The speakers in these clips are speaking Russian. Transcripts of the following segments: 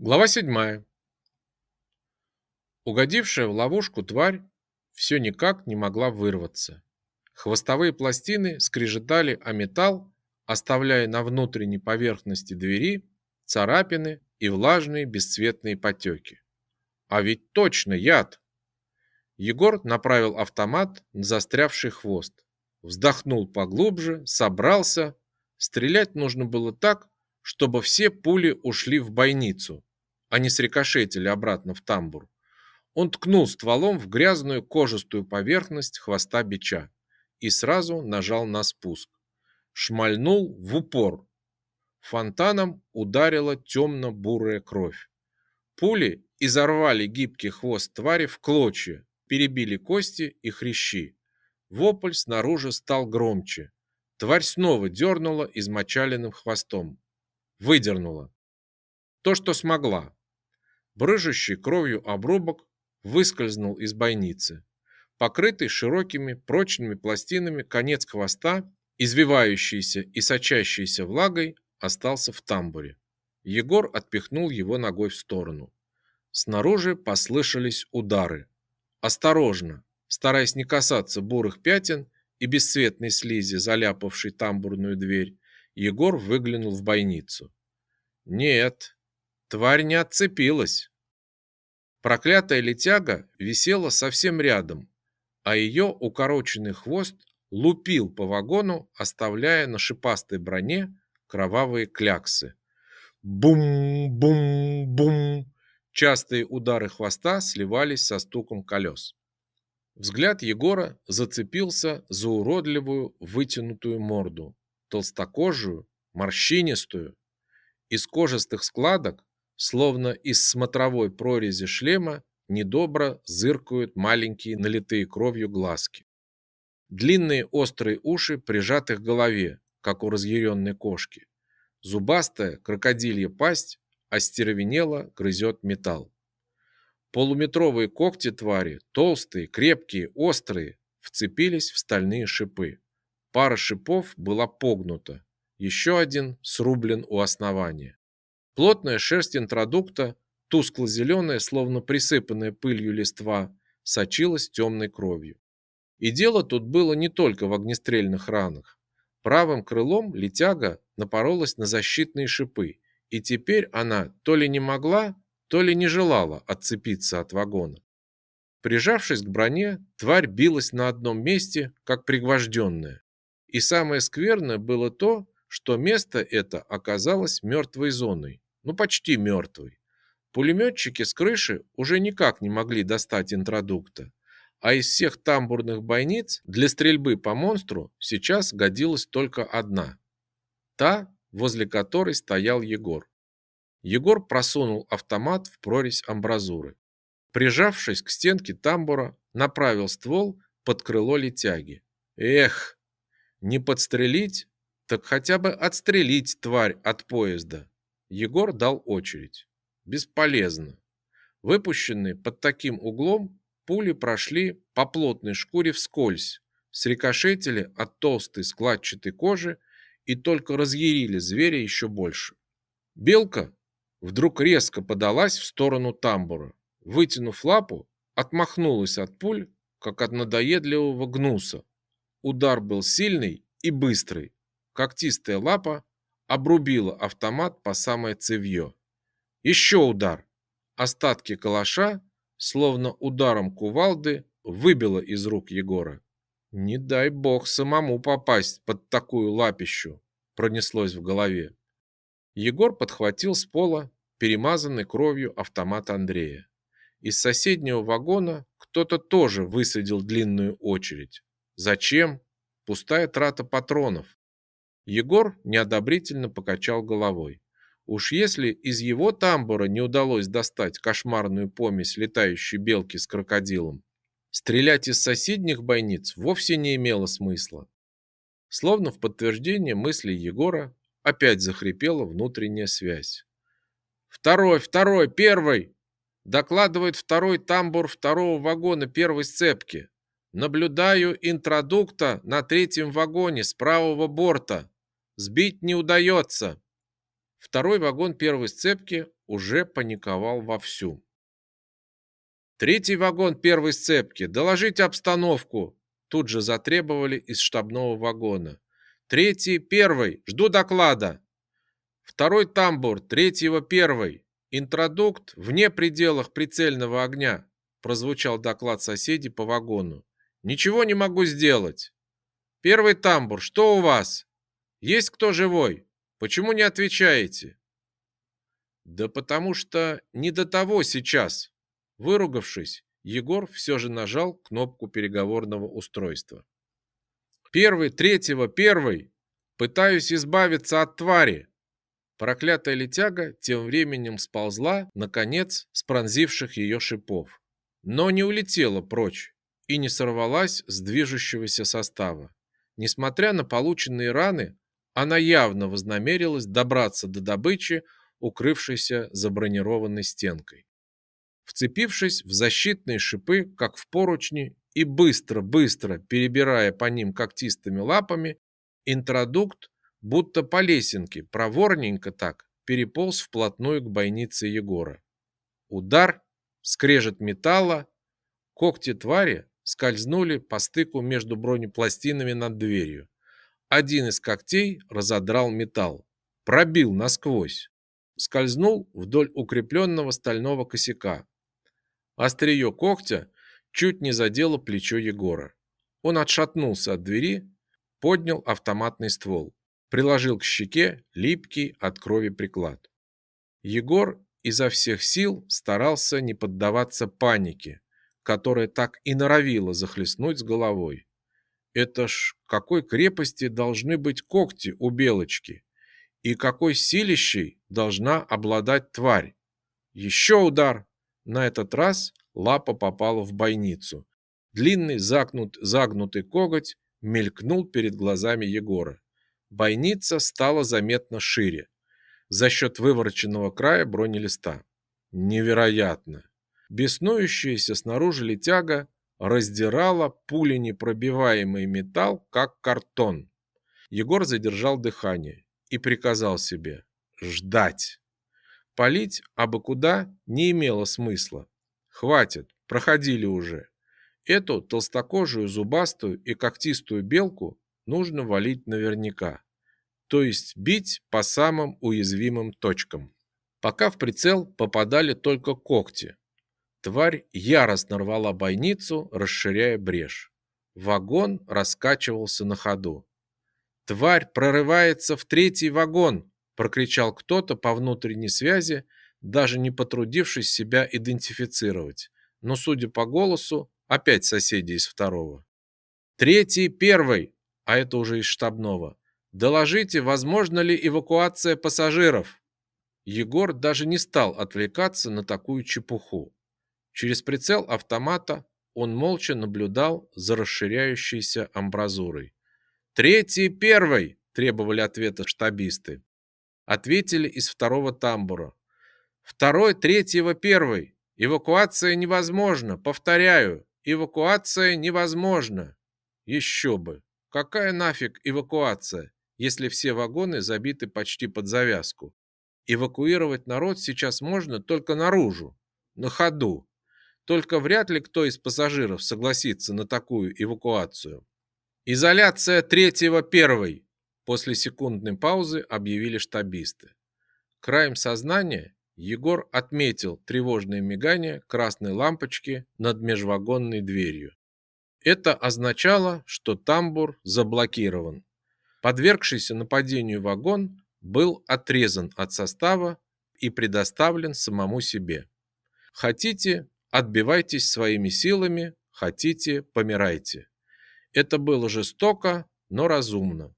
Глава 7. Угодившая в ловушку тварь все никак не могла вырваться. Хвостовые пластины скрежетали о металл, оставляя на внутренней поверхности двери царапины и влажные бесцветные потеки. А ведь точно яд! Егор направил автомат на застрявший хвост. Вздохнул поглубже, собрался. Стрелять нужно было так, чтобы все пули ушли в бойницу, они срикошетили обратно в тамбур. Он ткнул стволом в грязную кожистую поверхность хвоста бича и сразу нажал на спуск. Шмальнул в упор. Фонтаном ударила темно-бурая кровь. Пули изорвали гибкий хвост твари в клочья, перебили кости и хрящи. Вопль снаружи стал громче. Тварь снова дернула измочаленным хвостом. Выдернула. То, что смогла. Брыжущий кровью обрубок выскользнул из бойницы. Покрытый широкими прочными пластинами конец хвоста, извивающийся и сочащийся влагой, остался в тамбуре. Егор отпихнул его ногой в сторону. Снаружи послышались удары. Осторожно, стараясь не касаться бурых пятен и бесцветной слизи, заляпавшей тамбурную дверь, Егор выглянул в бойницу. Нет, Тварь не отцепилась. Проклятая летяга висела совсем рядом, а ее укороченный хвост лупил по вагону, оставляя на шипастой броне кровавые кляксы. Бум-бум-бум! Частые удары хвоста сливались со стуком колес. Взгляд Егора зацепился за уродливую вытянутую морду, толстокожую, морщинистую. Из кожистых складок Словно из смотровой прорези шлема недобро зыркают маленькие налитые кровью глазки. Длинные острые уши прижаты к голове, как у разъяренной кошки. Зубастая крокодилья пасть остервенело грызет металл. Полуметровые когти твари, толстые, крепкие, острые, вцепились в стальные шипы. Пара шипов была погнута, еще один срублен у основания. Плотная шерсть интродукта, тускло-зеленая, словно присыпанная пылью листва, сочилась темной кровью. И дело тут было не только в огнестрельных ранах. Правым крылом летяга напоролась на защитные шипы, и теперь она то ли не могла, то ли не желала отцепиться от вагона. Прижавшись к броне, тварь билась на одном месте, как пригвожденная. И самое скверное было то, что место это оказалось мертвой зоной, ну почти мертвый. Пулеметчики с крыши уже никак не могли достать интродукта, а из всех тамбурных бойниц для стрельбы по монстру сейчас годилась только одна. Та, возле которой стоял Егор. Егор просунул автомат в прорезь амбразуры. Прижавшись к стенке тамбура, направил ствол под крыло летяги. Эх, не подстрелить, так хотя бы отстрелить тварь от поезда. Егор дал очередь. Бесполезно. Выпущенные под таким углом, пули прошли по плотной шкуре вскользь, срикошетили от толстой складчатой кожи и только разъярили зверя еще больше. Белка вдруг резко подалась в сторону тамбура. Вытянув лапу, отмахнулась от пуль, как от надоедливого гнуса. Удар был сильный и быстрый. Когтистая лапа обрубила автомат по самое цевье. Еще удар. Остатки калаша, словно ударом кувалды, выбило из рук Егора. Не дай бог самому попасть под такую лапищу, пронеслось в голове. Егор подхватил с пола перемазанный кровью автомат Андрея. Из соседнего вагона кто-то тоже высадил длинную очередь. Зачем? Пустая трата патронов. Егор неодобрительно покачал головой. Уж если из его тамбура не удалось достать кошмарную помесь летающей белки с крокодилом, стрелять из соседних бойниц вовсе не имело смысла. Словно в подтверждение мысли Егора опять захрипела внутренняя связь. «Второй, второй, первый!» Докладывает второй тамбур второго вагона первой сцепки. Наблюдаю интродукта на третьем вагоне с правого борта. Сбить не удается. Второй вагон первой сцепки уже паниковал вовсю. «Третий вагон первой сцепки, доложите обстановку!» Тут же затребовали из штабного вагона. «Третий, первый, жду доклада!» «Второй тамбур, третьего, первый, интродукт вне пределах прицельного огня!» Прозвучал доклад соседей по вагону. «Ничего не могу сделать!» «Первый тамбур, что у вас? Есть кто живой? Почему не отвечаете?» «Да потому что не до того сейчас!» Выругавшись, Егор все же нажал кнопку переговорного устройства. «Первый, третьего, первый! Пытаюсь избавиться от твари!» Проклятая летяга тем временем сползла, наконец, с пронзивших ее шипов. Но не улетела прочь и не сорвалась с движущегося состава. Несмотря на полученные раны, она явно вознамерилась добраться до добычи, укрывшейся за бронированной стенкой вцепившись в защитные шипы, как в поручни, и быстро-быстро перебирая по ним когтистыми лапами, интродукт, будто по лесенке, проворненько так, переполз вплотную к бойнице Егора. Удар, скрежет металла, когти твари скользнули по стыку между бронепластинами над дверью. Один из когтей разодрал металл, пробил насквозь, скользнул вдоль укрепленного стального косяка, Острие когтя чуть не задело плечо Егора. Он отшатнулся от двери, поднял автоматный ствол, приложил к щеке липкий от крови приклад. Егор изо всех сил старался не поддаваться панике, которая так и норовила захлестнуть с головой. Это ж какой крепости должны быть когти у белочки, и какой силищей должна обладать тварь. Еще удар, на этот раз лапа попала в бойницу. Длинный загнут, загнутый коготь мелькнул перед глазами Егора. Бойница стала заметно шире за счет вывороченного края бронелиста. Невероятно! Беснующаяся снаружи летяга раздирала пуленепробиваемый металл, как картон. Егор задержал дыхание и приказал себе ждать. Палить абы куда не имело смысла. Хватит, проходили уже. Эту толстокожую, зубастую и когтистую белку нужно валить наверняка. То есть бить по самым уязвимым точкам. Пока в прицел попадали только когти. Тварь яростно рвала бойницу, расширяя брешь. Вагон раскачивался на ходу. «Тварь прорывается в третий вагон!» прокричал кто-то по внутренней связи, даже не потрудившись себя идентифицировать. Но, судя по голосу, опять соседи из второго. Третий, первый, а это уже из штабного. Доложите, возможно ли эвакуация пассажиров? Егор даже не стал отвлекаться на такую чепуху. Через прицел автомата он молча наблюдал за расширяющейся амбразурой. «Третий, первый!» – требовали ответа штабисты ответили из второго тамбура. Второй, третьего, первый. Эвакуация невозможна. Повторяю, эвакуация невозможна. Еще бы. Какая нафиг эвакуация, если все вагоны забиты почти под завязку? Эвакуировать народ сейчас можно только наружу, на ходу. Только вряд ли кто из пассажиров согласится на такую эвакуацию. Изоляция третьего первой. После секундной паузы объявили штабисты. Краем сознания Егор отметил тревожное мигание красной лампочки над межвагонной дверью. Это означало, что тамбур заблокирован. Подвергшийся нападению вагон был отрезан от состава и предоставлен самому себе. Хотите, отбивайтесь своими силами, хотите, помирайте. Это было жестоко, но разумно.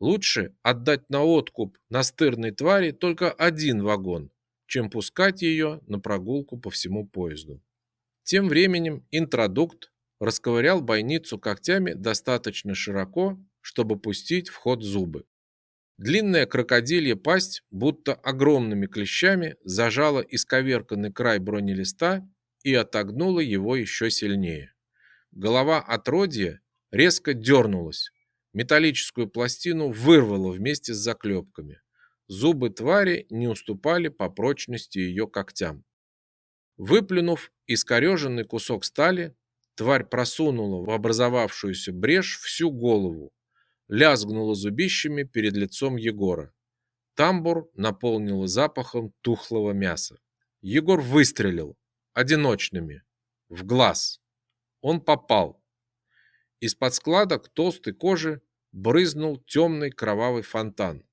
Лучше отдать на откуп настырной твари только один вагон, чем пускать ее на прогулку по всему поезду. Тем временем интродукт расковырял бойницу когтями достаточно широко, чтобы пустить в ход зубы. Длинная крокодилья пасть, будто огромными клещами, зажала исковерканный край бронелиста и отогнула его еще сильнее. Голова отродья резко дернулась, Металлическую пластину вырвало вместе с заклепками. зубы твари не уступали по прочности ее когтям. Выплюнув искореженный кусок стали, тварь просунула в образовавшуюся брешь всю голову, лязгнула зубищами перед лицом Егора. Тамбур наполнила запахом тухлого мяса. Егор выстрелил одиночными в глаз. Он попал. Из-под складок толстой кожи брызнул темный кровавый фонтан.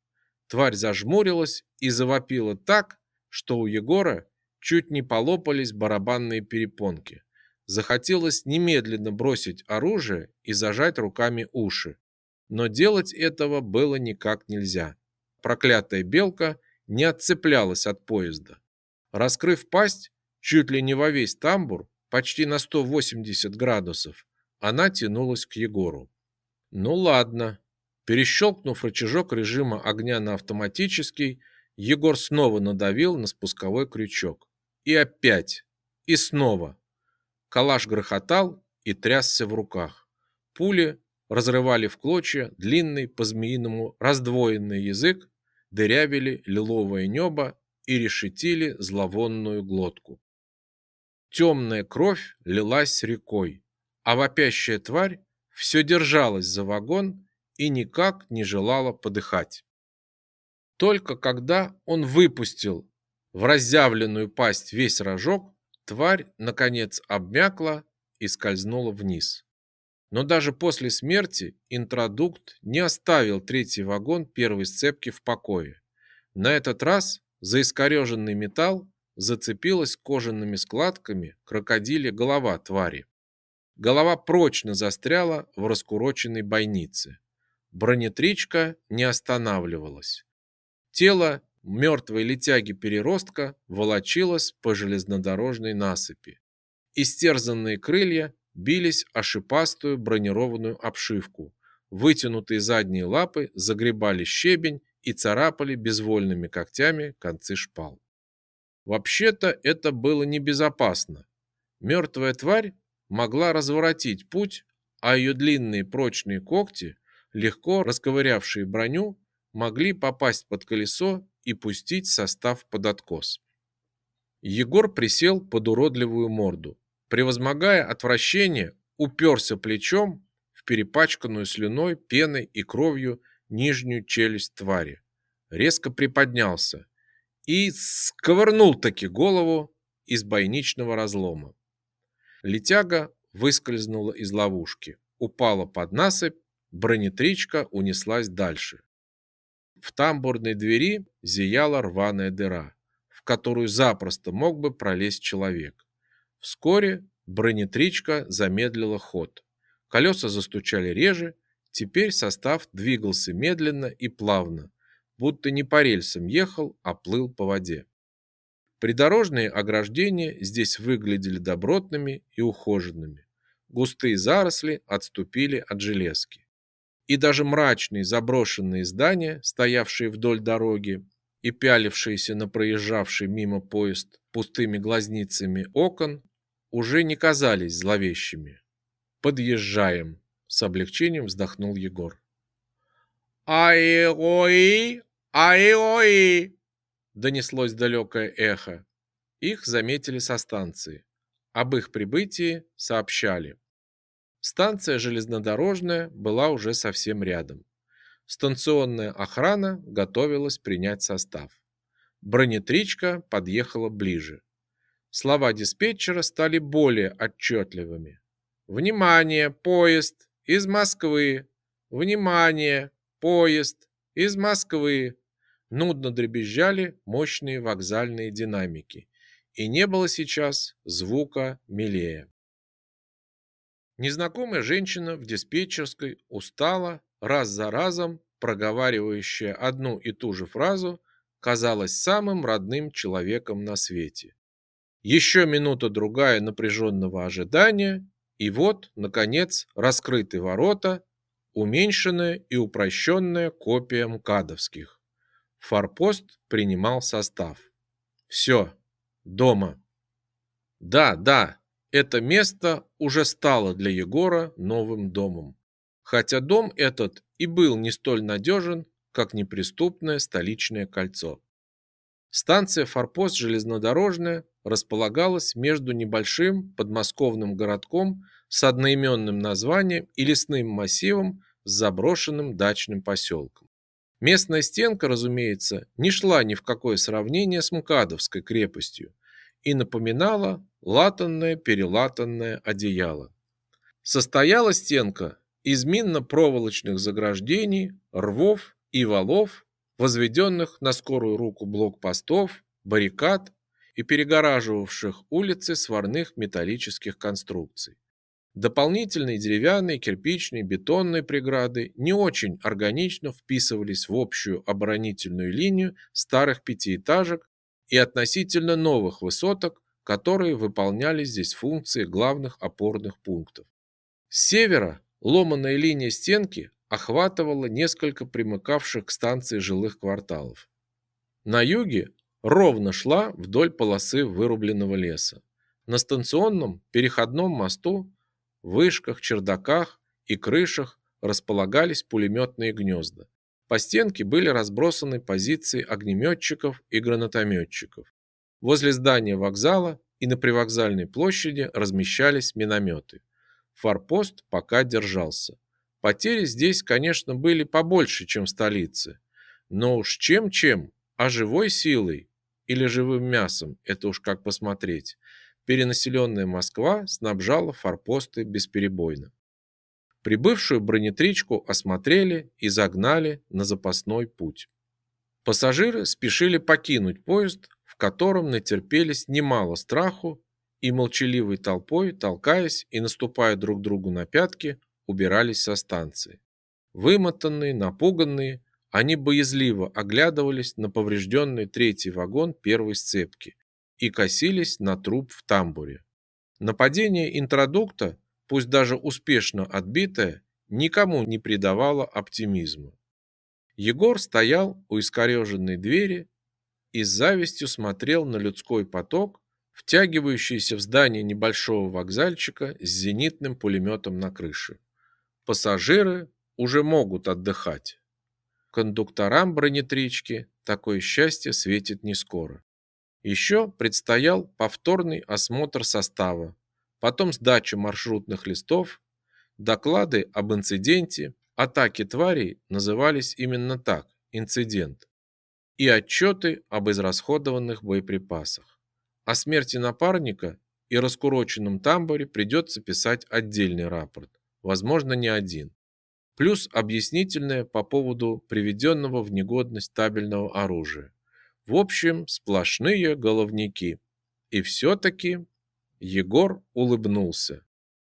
Тварь зажмурилась и завопила так, что у Егора чуть не полопались барабанные перепонки. Захотелось немедленно бросить оружие и зажать руками уши. Но делать этого было никак нельзя. Проклятая белка не отцеплялась от поезда. Раскрыв пасть, чуть ли не во весь тамбур, почти на 180 градусов, она тянулась к Егору. Ну ладно. Перещелкнув рычажок режима огня на автоматический, Егор снова надавил на спусковой крючок. И опять. И снова. Калаш грохотал и трясся в руках. Пули разрывали в клочья длинный по-змеиному раздвоенный язык, дырявили лиловое небо и решетили зловонную глотку. Темная кровь лилась рекой, а вопящая тварь все держалась за вагон и никак не желала подыхать. Только когда он выпустил в разъявленную пасть весь рожок, тварь, наконец, обмякла и скользнула вниз. Но даже после смерти интродукт не оставил третий вагон первой сцепки в покое. На этот раз за искореженный металл зацепилась кожаными складками крокодиле голова твари. Голова прочно застряла в раскуроченной бойнице. Бронетричка не останавливалась. Тело мертвой летяги-переростка волочилось по железнодорожной насыпи. Истерзанные крылья бились о шипастую бронированную обшивку. Вытянутые задние лапы загребали щебень и царапали безвольными когтями концы шпал. Вообще-то это было небезопасно. Мертвая тварь могла разворотить путь, а ее длинные прочные когти, легко расковырявшие броню, могли попасть под колесо и пустить состав под откос. Егор присел под уродливую морду. Превозмогая отвращение, уперся плечом в перепачканную слюной, пеной и кровью нижнюю челюсть твари. Резко приподнялся и сковырнул таки голову из бойничного разлома. Летяга выскользнула из ловушки, упала под насыпь, бронетричка унеслась дальше. В тамбурной двери зияла рваная дыра, в которую запросто мог бы пролезть человек. Вскоре бронетричка замедлила ход. Колеса застучали реже, теперь состав двигался медленно и плавно, будто не по рельсам ехал, а плыл по воде. Придорожные ограждения здесь выглядели добротными и ухоженными. Густые заросли отступили от железки и даже мрачные заброшенные здания, стоявшие вдоль дороги и пялившиеся на проезжавший мимо поезд пустыми глазницами окон, уже не казались зловещими. «Подъезжаем!» – с облегчением вздохнул Егор. «Ай-ой! Ай-ой!» – донеслось далекое эхо. Их заметили со станции. Об их прибытии сообщали. Станция железнодорожная была уже совсем рядом. Станционная охрана готовилась принять состав. Бронетричка подъехала ближе. Слова диспетчера стали более отчетливыми. «Внимание! Поезд! Из Москвы! Внимание! Поезд! Из Москвы!» Нудно дребезжали мощные вокзальные динамики. И не было сейчас звука милее. Незнакомая женщина в диспетчерской устала, раз за разом проговаривающая одну и ту же фразу, казалась самым родным человеком на свете. Еще минута-другая напряженного ожидания, и вот, наконец, раскрыты ворота, уменьшенная и упрощенная копия МКАДовских. Форпост принимал состав. Все, дома. Да, да, это место уже стало для Егора новым домом. Хотя дом этот и был не столь надежен, как неприступное столичное кольцо. Станция Форпост железнодорожная располагалась между небольшим подмосковным городком с одноименным названием и лесным массивом с заброшенным дачным поселком. Местная стенка, разумеется, не шла ни в какое сравнение с Мкадовской крепостью и напоминала латанное-перелатанное одеяло. Состояла стенка из минно-проволочных заграждений, рвов и валов возведенных на скорую руку блокпостов, баррикад и перегораживавших улицы сварных металлических конструкций. Дополнительные деревянные, кирпичные, бетонные преграды не очень органично вписывались в общую оборонительную линию старых пятиэтажек и относительно новых высоток, которые выполняли здесь функции главных опорных пунктов. С севера ломаная линия стенки охватывала несколько примыкавших к станции жилых кварталов. На юге ровно шла вдоль полосы вырубленного леса. На станционном переходном мосту, вышках, чердаках и крышах располагались пулеметные гнезда. По стенке были разбросаны позиции огнеметчиков и гранатометчиков. Возле здания вокзала и на привокзальной площади размещались минометы. Форпост пока держался. Потери здесь, конечно, были побольше, чем в столице. Но уж чем-чем, а живой силой или живым мясом, это уж как посмотреть. Перенаселенная Москва снабжала форпосты бесперебойно. Прибывшую бронетричку осмотрели и загнали на запасной путь. Пассажиры спешили покинуть поезд, в котором натерпелись немало страху и молчаливой толпой, толкаясь и наступая друг другу на пятки, убирались со станции. Вымотанные, напуганные, они боязливо оглядывались на поврежденный третий вагон первой сцепки и косились на труп в тамбуре. Нападение интродукта, пусть даже успешно отбитое, никому не придавало оптимизма. Егор стоял у искореженной двери и с завистью смотрел на людской поток, втягивающийся в здание небольшого вокзальчика с зенитным пулеметом на крыше. Пассажиры уже могут отдыхать. Кондукторам бронетрички такое счастье светит не скоро. Еще предстоял повторный осмотр состава, потом сдача маршрутных листов, доклады об инциденте, атаки тварей назывались именно так инцидент, и отчеты об израсходованных боеприпасах. О смерти напарника и раскуроченном тамбуре придется писать отдельный рапорт возможно, не один. Плюс объяснительное по поводу приведенного в негодность табельного оружия. В общем, сплошные головники. И все-таки Егор улыбнулся.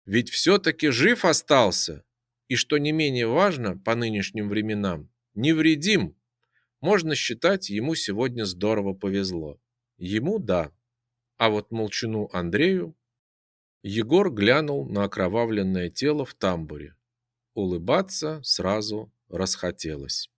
Ведь все-таки жив остался. И что не менее важно по нынешним временам, невредим. Можно считать, ему сегодня здорово повезло. Ему да. А вот молчуну Андрею Егор глянул на окровавленное тело в тамбуре. Улыбаться сразу расхотелось.